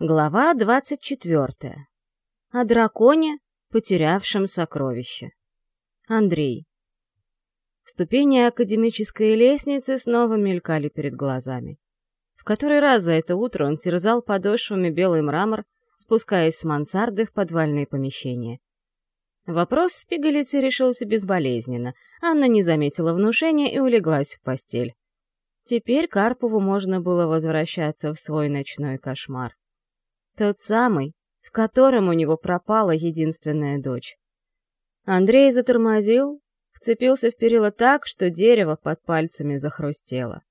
Глава 24. О драконе, потерявшем сокровище. Андрей. Ступени академической лестницы снова мелькали перед глазами. В который раз за это утро он терзал подошвами белый мрамор, спускаясь с мансарды в подвальные помещения. Вопрос с пигалицей решился безболезненно. Анна не заметила внушения и улеглась в постель. Теперь Карпову можно было возвращаться в свой ночной кошмар. Тот самый, в котором у него пропала единственная дочь. Андрей затормозил, вцепился в перила так, что дерево под пальцами захрустело.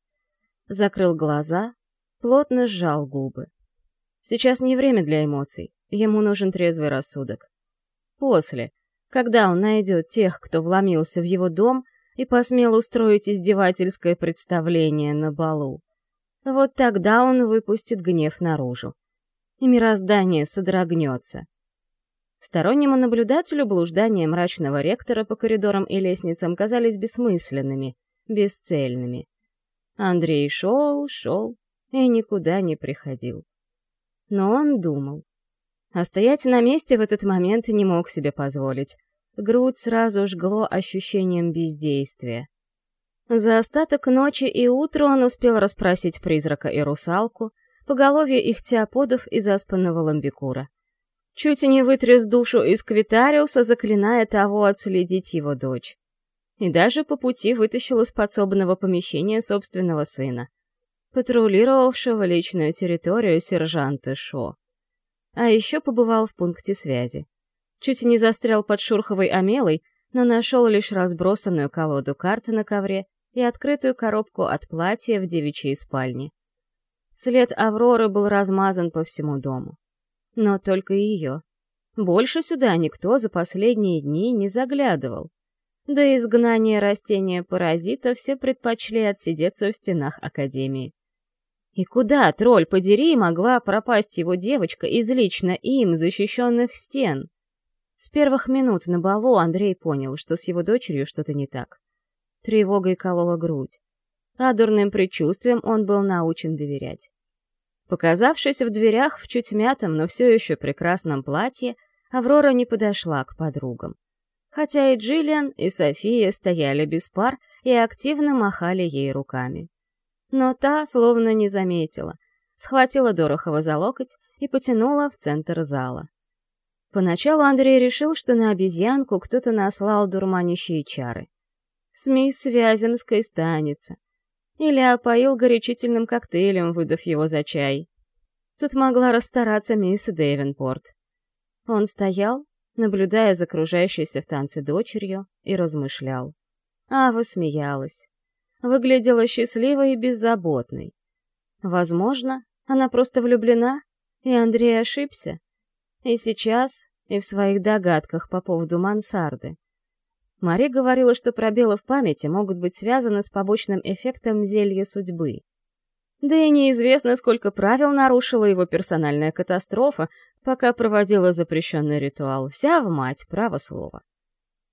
Закрыл глаза, плотно сжал губы. Сейчас не время для эмоций, ему нужен трезвый рассудок. После, когда он найдет тех, кто вломился в его дом и посмел устроить издевательское представление на балу. Вот тогда он выпустит гнев наружу и мироздание содрогнется. Стороннему наблюдателю блуждания мрачного ректора по коридорам и лестницам казались бессмысленными, бесцельными. Андрей шел, шел и никуда не приходил. Но он думал. А стоять на месте в этот момент не мог себе позволить. Грудь сразу жгло ощущением бездействия. За остаток ночи и утра он успел расспросить призрака и русалку, поголовье их теоподов и заспанного ламбикура. Чуть не вытряс душу из Квитариуса, заклиная того отследить его дочь. И даже по пути вытащил из подсобного помещения собственного сына, патрулировавшего личную территорию сержанта Шо. А еще побывал в пункте связи. Чуть не застрял под Шурховой Амелой, но нашел лишь разбросанную колоду карт на ковре и открытую коробку от платья в девичьей спальне. След Авроры был размазан по всему дому. Но только ее. Больше сюда никто за последние дни не заглядывал. До изгнания растения-паразита все предпочли отсидеться в стенах Академии. И куда, тролль подери, могла пропасть его девочка из лично им защищенных стен? С первых минут на балу Андрей понял, что с его дочерью что-то не так. Тревогой колола грудь а дурным предчувствием он был научен доверять. Показавшись в дверях в чуть мятом, но все еще прекрасном платье, Аврора не подошла к подругам. Хотя и Джиллиан, и София стояли без пар и активно махали ей руками. Но та словно не заметила, схватила Дорохова за локоть и потянула в центр зала. Поначалу Андрей решил, что на обезьянку кто-то наслал дурманящие чары. С мисс Вяземской станется. Или опоил горячительным коктейлем, выдав его за чай. Тут могла расстараться мисс Дэвенпорт. Он стоял, наблюдая за окружающейся в танце дочерью, и размышлял. Ава смеялась. Выглядела счастливой и беззаботной. Возможно, она просто влюблена, и Андрей ошибся. И сейчас, и в своих догадках по поводу мансарды. Мари говорила, что пробелы в памяти могут быть связаны с побочным эффектом зелья судьбы. Да и неизвестно, сколько правил нарушила его персональная катастрофа, пока проводила запрещенный ритуал. Вся в мать, право слово.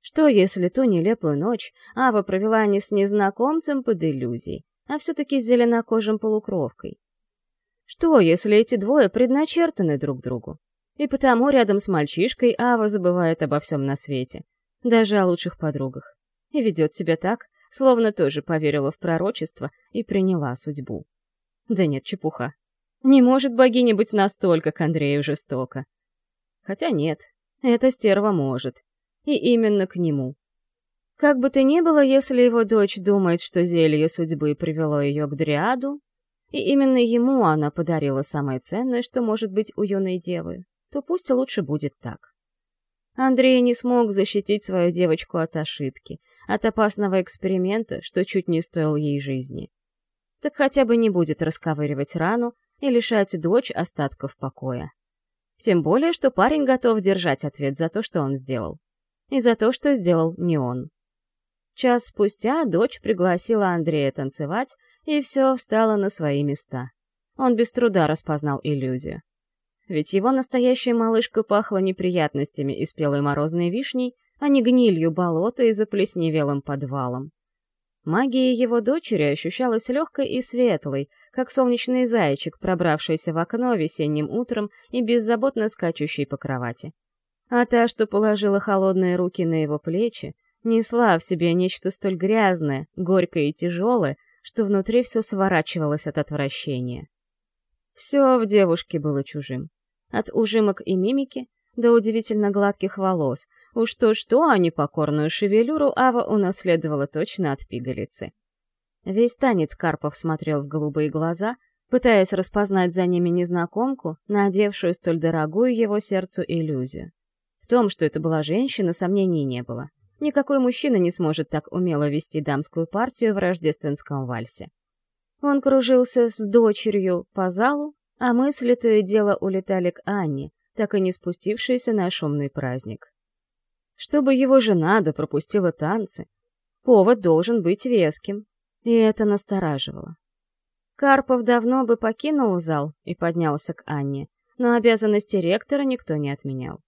Что, если ту нелепую ночь Ава провела не с незнакомцем под иллюзией, а все-таки с зеленокожим полукровкой? Что, если эти двое предначертаны друг другу? И потому рядом с мальчишкой Ава забывает обо всем на свете — даже о лучших подругах. И ведет себя так, словно тоже поверила в пророчество и приняла судьбу. Да нет, чепуха. Не может богиня быть настолько к Андрею жестоко. Хотя нет, эта стерва может. И именно к нему. Как бы то ни было, если его дочь думает, что зелье судьбы привело ее к Дриаду, и именно ему она подарила самое ценное, что может быть у юной девы, то пусть лучше будет так. Андрей не смог защитить свою девочку от ошибки, от опасного эксперимента, что чуть не стоил ей жизни. Так хотя бы не будет расковыривать рану и лишать дочь остатков покоя. Тем более, что парень готов держать ответ за то, что он сделал. И за то, что сделал не он. Час спустя дочь пригласила Андрея танцевать, и все встало на свои места. Он без труда распознал иллюзию ведь его настоящая малышка пахла неприятностями и спелой морозной вишней, а не гнилью болота и заплесневелым подвалом. Магия его дочери ощущалась легкой и светлой, как солнечный зайчик, пробравшийся в окно весенним утром и беззаботно скачущий по кровати. А та, что положила холодные руки на его плечи, несла в себе нечто столь грязное, горькое и тяжелое, что внутри все сворачивалось от отвращения. Все в девушке было чужим. От ужимок и мимики до удивительно гладких волос. Уж то-что, а непокорную шевелюру Ава унаследовала точно от пигалицы. Весь танец Карпов смотрел в голубые глаза, пытаясь распознать за ними незнакомку, надевшую столь дорогую его сердцу иллюзию. В том, что это была женщина, сомнений не было. Никакой мужчина не сможет так умело вести дамскую партию в рождественском вальсе. Он кружился с дочерью по залу, а мысли то и дело улетали к Анне, так и не спустившейся на шумный праздник. Чтобы его жена да пропустила танцы, повод должен быть веским, и это настораживало. Карпов давно бы покинул зал и поднялся к Анне, но обязанности ректора никто не отменял.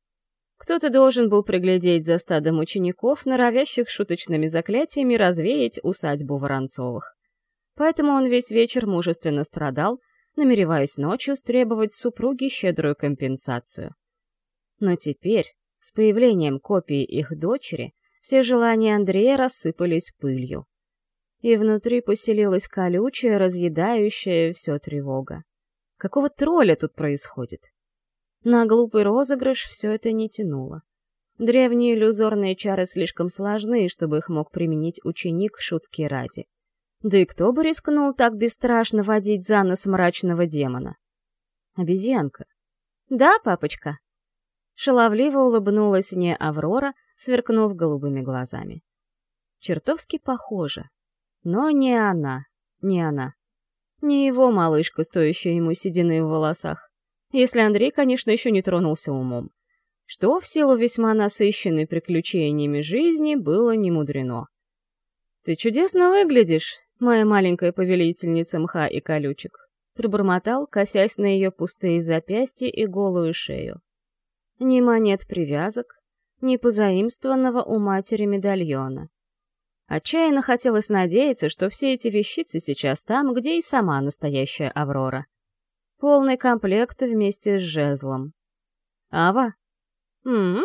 Кто-то должен был приглядеть за стадом учеников, норовящих шуточными заклятиями развеять усадьбу Воронцовых. Поэтому он весь вечер мужественно страдал, намереваясь ночью стребовать супруге щедрую компенсацию. Но теперь, с появлением копии их дочери, все желания Андрея рассыпались пылью. И внутри поселилась колючая, разъедающая все тревога. Какого тролля тут происходит? На глупый розыгрыш все это не тянуло. Древние иллюзорные чары слишком сложны, чтобы их мог применить ученик шутки ради. Да и кто бы рискнул так бесстрашно водить за нос мрачного демона? Обезьянка. «Да, папочка?» Шаловливо улыбнулась не Аврора, сверкнув голубыми глазами. Чертовски похожа. Но не она, не она. Не его малышка, стоящая ему седины в волосах если Андрей, конечно, еще не тронулся умом. Что в силу весьма насыщенной приключениями жизни было немудрено. «Ты чудесно выглядишь, моя маленькая повелительница мха и колючек», пробормотал, косясь на ее пустые запястья и голую шею. Ни монет привязок, ни позаимствованного у матери медальона. Отчаянно хотелось надеяться, что все эти вещицы сейчас там, где и сама настоящая Аврора. Полный комплект вместе с жезлом. Ава? М, -м,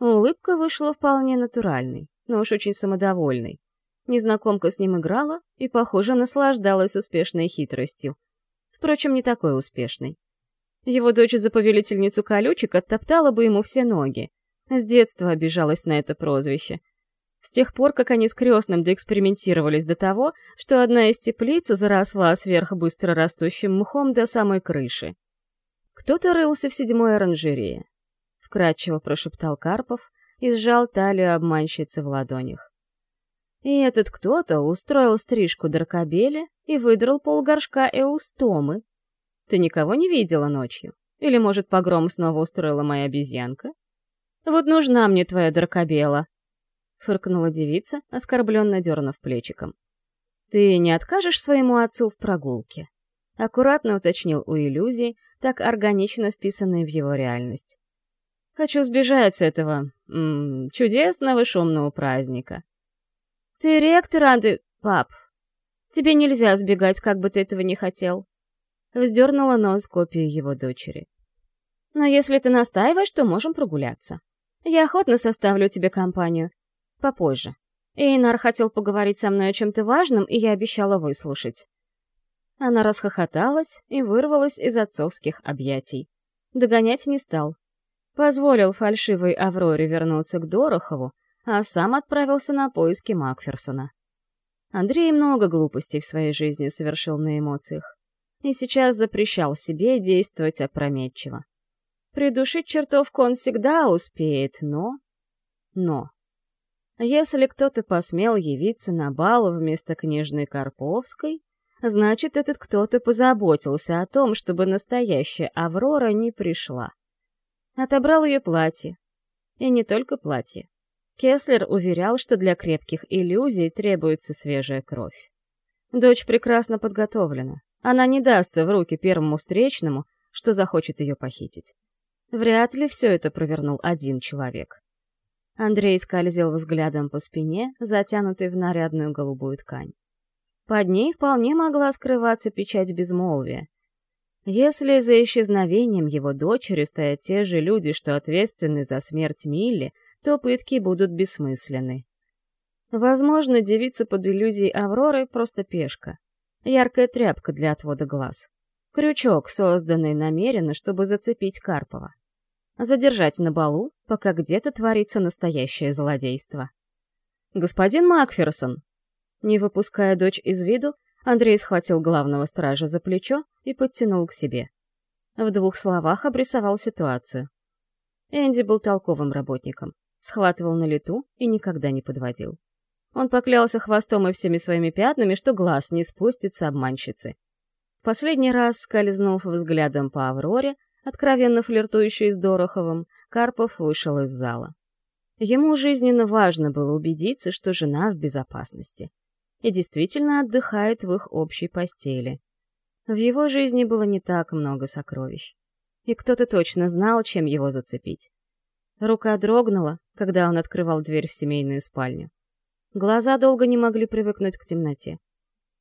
Улыбка вышла вполне натуральной, но уж очень самодовольной. Незнакомка с ним играла и, похоже, наслаждалась успешной хитростью. Впрочем, не такой успешной. Его дочь за повелительницу колючек оттоптала бы ему все ноги. С детства обижалась на это прозвище — с тех пор, как они с крестным доэкспериментировались до того, что одна из теплиц заросла сверхбыстро растущим мхом до самой крыши. Кто-то рылся в седьмой оранжерее. Вкратчиво прошептал Карпов и сжал талию обманщицы в ладонях. И этот кто-то устроил стрижку Дракобеля и выдрал полгоршка эустомы. Ты никого не видела ночью? Или, может, погром снова устроила моя обезьянка? Вот нужна мне твоя Дракобела, — фыркнула девица, оскорбленно дернув плечиком. «Ты не откажешь своему отцу в прогулке?» — аккуратно уточнил у иллюзии, так органично вписанной в его реальность. «Хочу сбежать с этого... М -м, чудесного шумного праздника». «Ты ректор, а ты... пап. Тебе нельзя сбегать, как бы ты этого не хотел». Вздернула нос копию его дочери. «Но если ты настаиваешь, то можем прогуляться. Я охотно составлю тебе компанию, Попозже. Эйнар хотел поговорить со мной о чем-то важном, и я обещала выслушать. Она расхохоталась и вырвалась из отцовских объятий. Догонять не стал. Позволил фальшивой Авроре вернуться к Дорохову, а сам отправился на поиски Макферсона. Андрей много глупостей в своей жизни совершил на эмоциях. И сейчас запрещал себе действовать опрометчиво. Придушить чертовку он всегда успеет, но... Но... Если кто-то посмел явиться на бал вместо княжны Карповской, значит, этот кто-то позаботился о том, чтобы настоящая Аврора не пришла. Отобрал ее платье. И не только платье. Кеслер уверял, что для крепких иллюзий требуется свежая кровь. Дочь прекрасно подготовлена. Она не дастся в руки первому встречному, что захочет ее похитить. Вряд ли все это провернул один человек. Андрей скользил взглядом по спине, затянутой в нарядную голубую ткань. Под ней вполне могла скрываться печать безмолвия. Если за исчезновением его дочери стоят те же люди, что ответственны за смерть Милли, то пытки будут бессмысленны. Возможно, девица под иллюзией Авроры просто пешка. Яркая тряпка для отвода глаз. Крючок, созданный намеренно, чтобы зацепить Карпова задержать на балу, пока где-то творится настоящее злодейство. «Господин Макферсон!» Не выпуская дочь из виду, Андрей схватил главного стража за плечо и подтянул к себе. В двух словах обрисовал ситуацию. Энди был толковым работником, схватывал на лету и никогда не подводил. Он поклялся хвостом и всеми своими пятнами, что глаз не спустится обманщицы. Последний раз, скользнув взглядом по Авроре, откровенно флиртующий с Дороховым, Карпов вышел из зала. Ему жизненно важно было убедиться, что жена в безопасности. И действительно отдыхает в их общей постели. В его жизни было не так много сокровищ. И кто-то точно знал, чем его зацепить. Рука дрогнула, когда он открывал дверь в семейную спальню. Глаза долго не могли привыкнуть к темноте.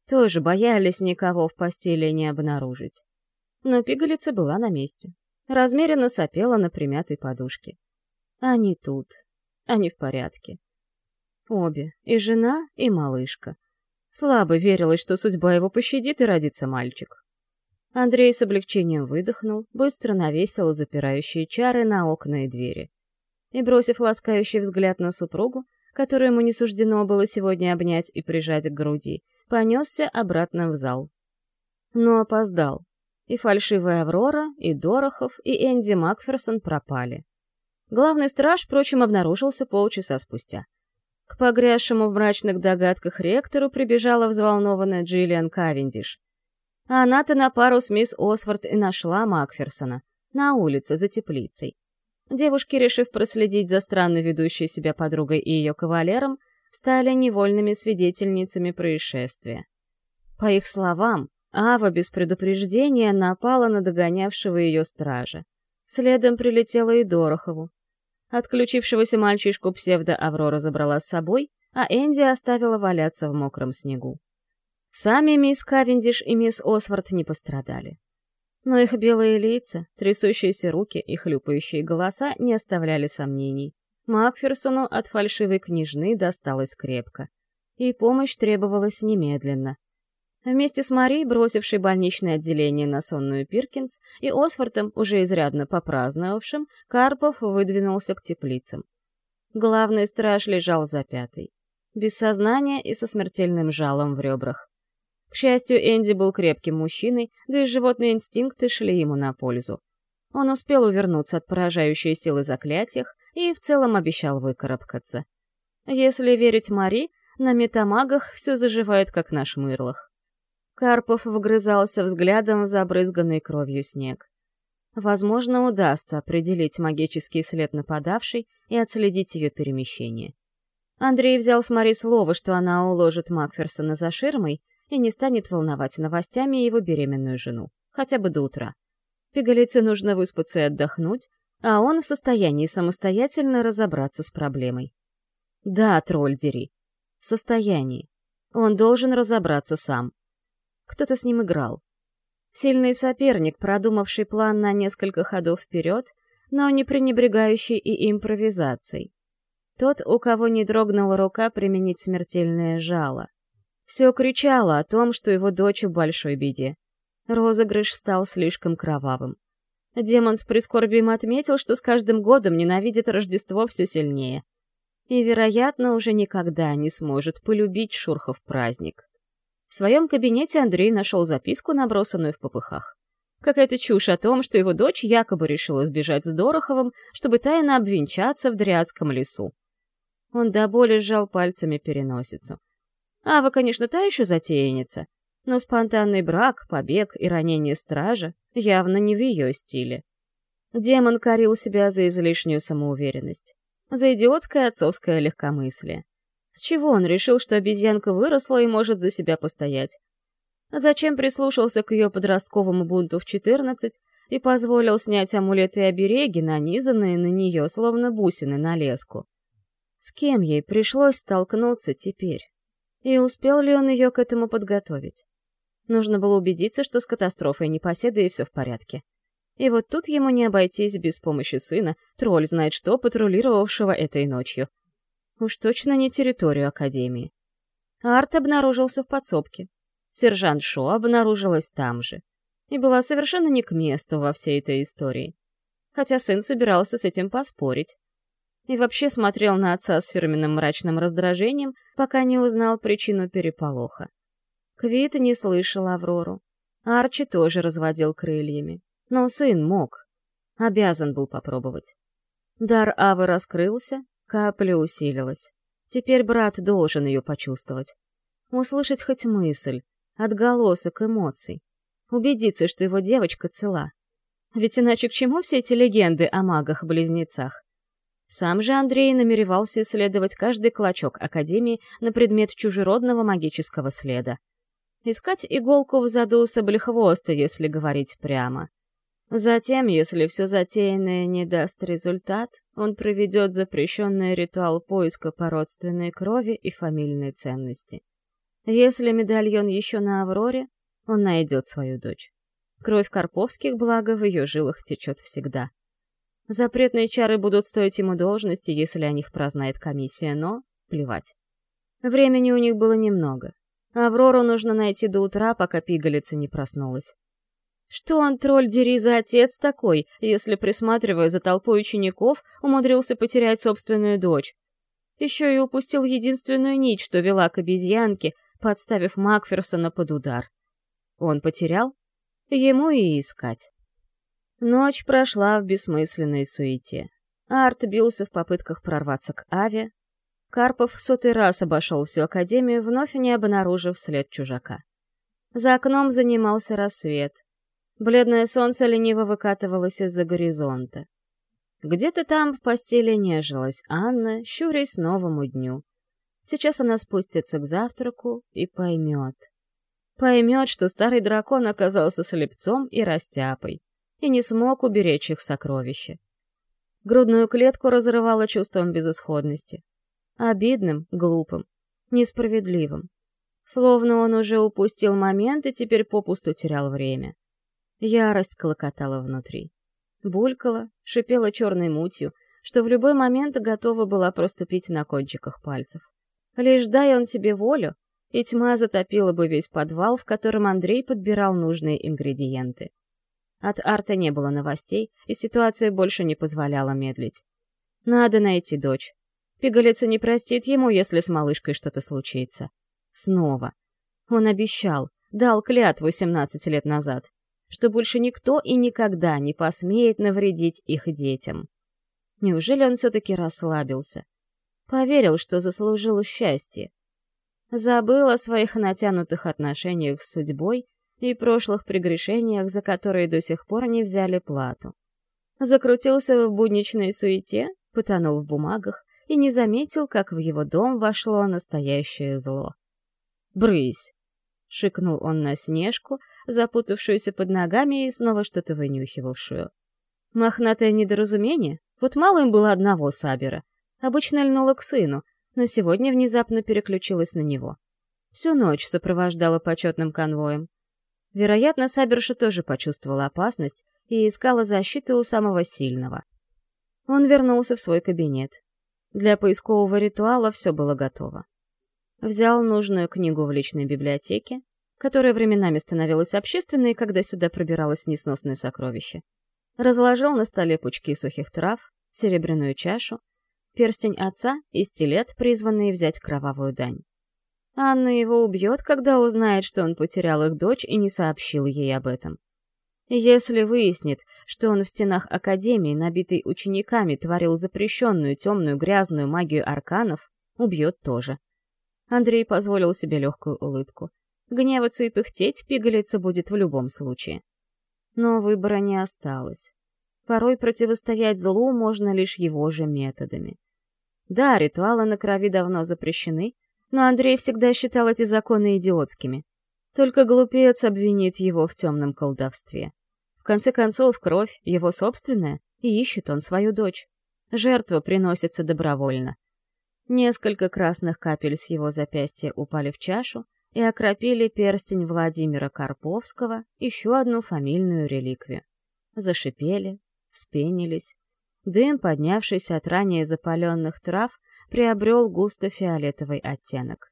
Тоже боялись никого в постели не обнаружить но пигалица была на месте. Размеренно сопела на примятой подушке. Они тут. Они в порядке. Обе, и жена, и малышка. Слабо верилось, что судьба его пощадит и родится мальчик. Андрей с облегчением выдохнул, быстро навесил запирающие чары на окна и двери. И, бросив ласкающий взгляд на супругу, которую ему не суждено было сегодня обнять и прижать к груди, понесся обратно в зал. Но опоздал. И фальшивая Аврора, и Дорохов, и Энди Макферсон пропали. Главный страж, впрочем, обнаружился полчаса спустя. К погрязшему в мрачных догадках ректору прибежала взволнованная Джиллиан Кавендиш. Она-то на пару с мисс Освард и нашла Макферсона. На улице, за теплицей. Девушки, решив проследить за странно ведущей себя подругой и ее кавалером, стали невольными свидетельницами происшествия. По их словам, Ава без предупреждения напала на догонявшего ее стража. Следом прилетела и Дорохову. Отключившегося мальчишку псевдо-Аврора забрала с собой, а Энди оставила валяться в мокром снегу. Сами мисс Кавендиш и мисс Освард не пострадали. Но их белые лица, трясущиеся руки и хлюпающие голоса не оставляли сомнений. Макферсону от фальшивой княжны досталось крепко. И помощь требовалась немедленно. Вместе с Марией, бросившей больничное отделение на сонную Пиркинс, и Осфортом, уже изрядно попраздновавшим, Карпов выдвинулся к теплицам. Главный страж лежал за пятой. Без сознания и со смертельным жалом в ребрах. К счастью, Энди был крепким мужчиной, да и животные инстинкты шли ему на пользу. Он успел увернуться от поражающей силы заклятиях и в целом обещал выкарабкаться. Если верить Мари, на метамагах все заживает, как на шмырлах. Карпов вгрызался взглядом в забрызганный кровью снег. Возможно, удастся определить магический след нападавшей и отследить ее перемещение. Андрей взял с Мари слово, что она уложит Макферсона за ширмой и не станет волновать новостями его беременную жену, хотя бы до утра. Пигалице нужно выспаться и отдохнуть, а он в состоянии самостоятельно разобраться с проблемой. Да, тролльдери, в состоянии. Он должен разобраться сам. Кто-то с ним играл. Сильный соперник, продумавший план на несколько ходов вперед, но не пренебрегающий и импровизацией. Тот, у кого не дрогнула рука применить смертельное жало. Все кричало о том, что его дочь в большой беде. Розыгрыш стал слишком кровавым. Демон с прискорбием отметил, что с каждым годом ненавидит Рождество все сильнее. И, вероятно, уже никогда не сможет полюбить Шурхов праздник. В своем кабинете Андрей нашел записку, набросанную в попыхах. Какая-то чушь о том, что его дочь якобы решила сбежать с Дороховым, чтобы тайно обвенчаться в Дриадском лесу. Он до боли сжал пальцами переносицу. Ава, конечно, та еще затеянница, но спонтанный брак, побег и ранение стража явно не в ее стиле. Демон корил себя за излишнюю самоуверенность, за идиотское отцовское легкомыслие. С чего он решил, что обезьянка выросла и может за себя постоять? Зачем прислушался к ее подростковому бунту в 14 и позволил снять амулеты и обереги, нанизанные на нее, словно бусины на леску? С кем ей пришлось столкнуться теперь? И успел ли он ее к этому подготовить? Нужно было убедиться, что с катастрофой непоседы и все в порядке. И вот тут ему не обойтись без помощи сына, тролль знает что, патрулировавшего этой ночью. Уж точно не территорию Академии. Арт обнаружился в подсобке. Сержант Шо обнаружилась там же. И была совершенно не к месту во всей этой истории. Хотя сын собирался с этим поспорить. И вообще смотрел на отца с фирменным мрачным раздражением, пока не узнал причину переполоха. Квит не слышал Аврору. Арчи тоже разводил крыльями. Но сын мог. Обязан был попробовать. Дар Авы раскрылся, капля усилилась. Теперь брат должен ее почувствовать. Услышать хоть мысль, отголосок эмоций. Убедиться, что его девочка цела. Ведь иначе к чему все эти легенды о магах-близнецах? Сам же Андрей намеревался исследовать каждый клочок Академии на предмет чужеродного магического следа. Искать иголку в заду саблехвоста, если говорить прямо. Затем, если все затеянное не даст результат, он проведет запрещенный ритуал поиска по родственной крови и фамильной ценности. Если медальон еще на Авроре, он найдет свою дочь. Кровь Карповских, благо, в ее жилах течет всегда. Запретные чары будут стоить ему должности, если о них прознает комиссия, но плевать. Времени у них было немного. Аврору нужно найти до утра, пока пигалица не проснулась. Что он, тролль, дери за отец такой, если, присматривая за толпой учеников, умудрился потерять собственную дочь? Еще и упустил единственную нить, что вела к обезьянке, подставив Макферсона под удар. Он потерял? Ему и искать. Ночь прошла в бессмысленной суете. Арт бился в попытках прорваться к Аве. Карпов в сотый раз обошел всю Академию, вновь не обнаружив след чужака. За окном занимался рассвет — Бледное солнце лениво выкатывалось из-за горизонта. Где-то там в постели нежилась Анна, щурясь новому дню. Сейчас она спустится к завтраку и поймет. Поймет, что старый дракон оказался слепцом и растяпой, и не смог уберечь их сокровища. Грудную клетку разрывало чувством безысходности. Обидным, глупым, несправедливым. Словно он уже упустил момент и теперь попусту терял время. Ярость клокотала внутри. Булькала, шипела черной мутью, что в любой момент готова была проступить на кончиках пальцев. Лишь дай он себе волю, и тьма затопила бы весь подвал, в котором Андрей подбирал нужные ингредиенты. От Арта не было новостей, и ситуация больше не позволяла медлить. Надо найти дочь. Пигалица не простит ему, если с малышкой что-то случится. Снова. Он обещал, дал клятву 17 лет назад что больше никто и никогда не посмеет навредить их детям. Неужели он все-таки расслабился? Поверил, что заслужил счастье. Забыл о своих натянутых отношениях с судьбой и прошлых прегрешениях, за которые до сих пор не взяли плату. Закрутился в будничной суете, потонул в бумагах и не заметил, как в его дом вошло настоящее зло. «Брысь!» — шикнул он на Снежку, запутавшуюся под ногами и снова что-то вынюхивавшую. Мохнатое недоразумение? Вот мало им было одного Сабера. Обычно льнула к сыну, но сегодня внезапно переключилась на него. Всю ночь сопровождала почетным конвоем. Вероятно, Саберша тоже почувствовала опасность и искала защиты у самого сильного. Он вернулся в свой кабинет. Для поискового ритуала все было готово. Взял нужную книгу в личной библиотеке, которая временами становилась общественной, когда сюда пробиралось несносное сокровище. Разложил на столе пучки сухих трав, серебряную чашу, перстень отца и стилет, призванные взять кровавую дань. Анна его убьет, когда узнает, что он потерял их дочь и не сообщил ей об этом. Если выяснит, что он в стенах Академии, набитой учениками, творил запрещенную темную грязную магию арканов, убьет тоже. Андрей позволил себе легкую улыбку. Гневаться и пыхтеть пигалица будет в любом случае. Но выбора не осталось. Порой противостоять злу можно лишь его же методами. Да, ритуалы на крови давно запрещены, но Андрей всегда считал эти законы идиотскими. Только глупец обвинит его в темном колдовстве. В конце концов, кровь — его собственная, и ищет он свою дочь. Жертва приносится добровольно. Несколько красных капель с его запястья упали в чашу и окропили перстень Владимира Карповского, еще одну фамильную реликвию. Зашипели, вспенились. Дым, поднявшийся от ранее запаленных трав, приобрел густо-фиолетовый оттенок.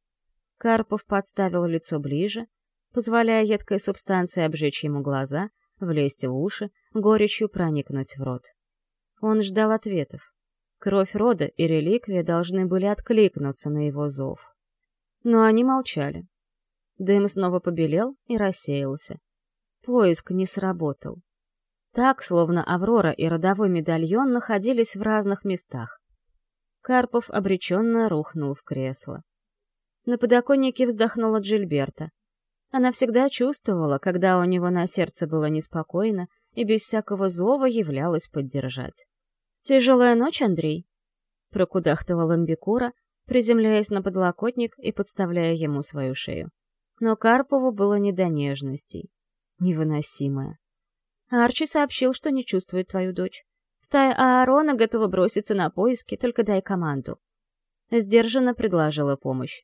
Карпов подставил лицо ближе, позволяя едкой субстанции обжечь ему глаза, влезть в уши, горечью проникнуть в рот. Он ждал ответов. Кровь рода и реликвия должны были откликнуться на его зов. Но они молчали. Дым снова побелел и рассеялся. Поиск не сработал. Так, словно Аврора и родовой медальон находились в разных местах. Карпов обреченно рухнул в кресло. На подоконнике вздохнула Джильберта. Она всегда чувствовала, когда у него на сердце было неспокойно, и без всякого зова являлась поддержать. «Тяжелая ночь, Андрей?» Прокудахтала Ламбикура, приземляясь на подлокотник и подставляя ему свою шею. Но Карпову было не до нежностей. Невыносимое. Арчи сообщил, что не чувствует твою дочь. Стая Аарона готова броситься на поиски, только дай команду. Сдержанно предложила помощь.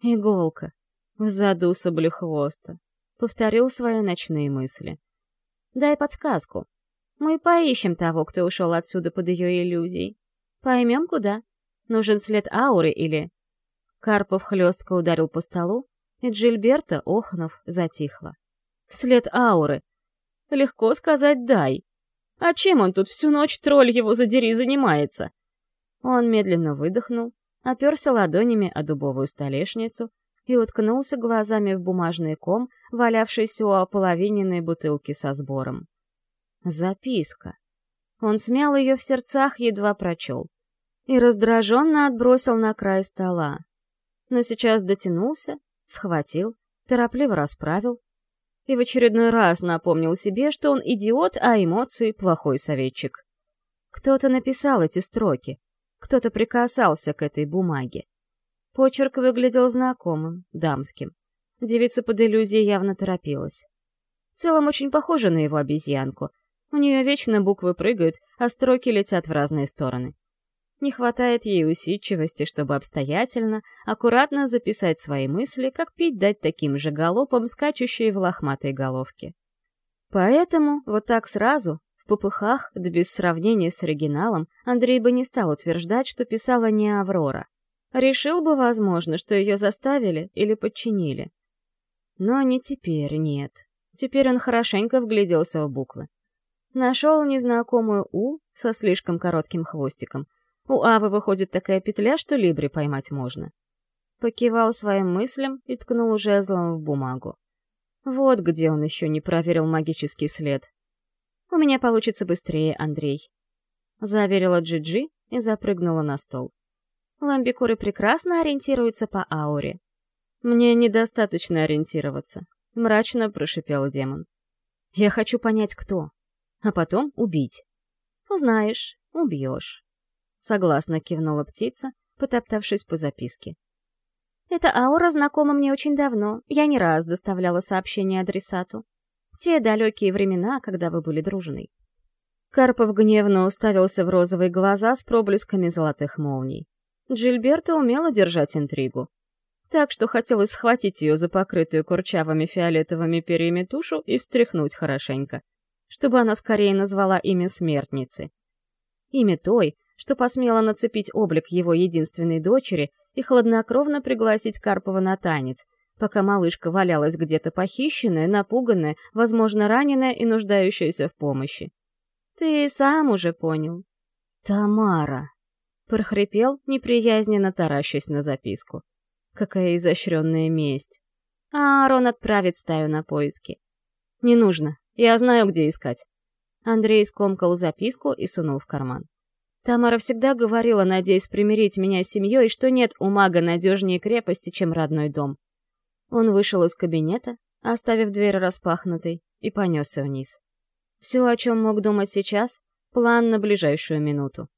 Иголка. В заду соблюхвоста. Повторил свои ночные мысли. Дай подсказку. Мы поищем того, кто ушел отсюда под ее иллюзией. Поймем, куда. Нужен след ауры или... Карпов хлестко ударил по столу, и Джильберта, охнув, затихла. След ауры. Легко сказать «дай». А чем он тут всю ночь, тролль его задери, занимается? Он медленно выдохнул, оперся ладонями о дубовую столешницу и уткнулся глазами в бумажный ком, валявшийся у ополовиненной бутылки со сбором. Записка. Он смял ее в сердцах, едва прочел. И раздраженно отбросил на край стола. Но сейчас дотянулся, схватил, торопливо расправил. И в очередной раз напомнил себе, что он идиот, а эмоции — плохой советчик. Кто-то написал эти строки, кто-то прикасался к этой бумаге. Почерк выглядел знакомым, дамским. Девица под иллюзией явно торопилась. В целом очень похожа на его обезьянку — у нее вечно буквы прыгают, а строки летят в разные стороны. Не хватает ей усидчивости, чтобы обстоятельно, аккуратно записать свои мысли, как пить дать таким же галопам, скачущие в лохматой головке. Поэтому вот так сразу, в попыхах, да без сравнения с оригиналом, Андрей бы не стал утверждать, что писала не Аврора. Решил бы, возможно, что ее заставили или подчинили. Но не теперь, нет. Теперь он хорошенько вгляделся в буквы. Нашел незнакомую «У» со слишком коротким хвостиком. У Авы выходит такая петля, что либри поймать можно. Покивал своим мыслям и ткнул жезлом в бумагу. Вот где он еще не проверил магический след. «У меня получится быстрее, Андрей», — заверила Джиджи и запрыгнула на стол. Ламбикуры прекрасно ориентируются по ауре. «Мне недостаточно ориентироваться», — мрачно прошипел демон. «Я хочу понять, кто а потом убить. Узнаешь, убьешь. Согласно кивнула птица, потоптавшись по записке. Эта аура знакома мне очень давно, я не раз доставляла сообщение адресату. те далекие времена, когда вы были дружной. Карпов гневно уставился в розовые глаза с проблесками золотых молний. Джильберта умела держать интригу. Так что хотелось схватить ее за покрытую курчавыми фиолетовыми перьями тушу и встряхнуть хорошенько чтобы она скорее назвала имя смертницы. Имя той, что посмела нацепить облик его единственной дочери и хладнокровно пригласить Карпова на танец, пока малышка валялась где-то похищенная, напуганная, возможно, раненая и нуждающаяся в помощи. «Ты сам уже понял». «Тамара!» — прохрипел, неприязненно таращась на записку. «Какая изощренная месть!» А Аарон отправит стаю на поиски. «Не нужно. Я знаю, где искать. Андрей скомкал записку и сунул в карман. Тамара всегда говорила, надеясь примирить меня с семьей, что нет у мага надежнее крепости, чем родной дом. Он вышел из кабинета, оставив дверь распахнутой, и понесся вниз. Все, о чем мог думать сейчас, план на ближайшую минуту.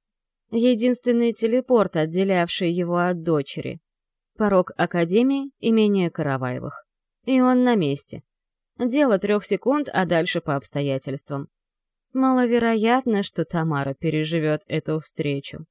Единственный телепорт, отделявший его от дочери. Порог Академии, имение Караваевых. И он на месте. Дело трех секунд, а дальше по обстоятельствам. Маловероятно, что Тамара переживет эту встречу.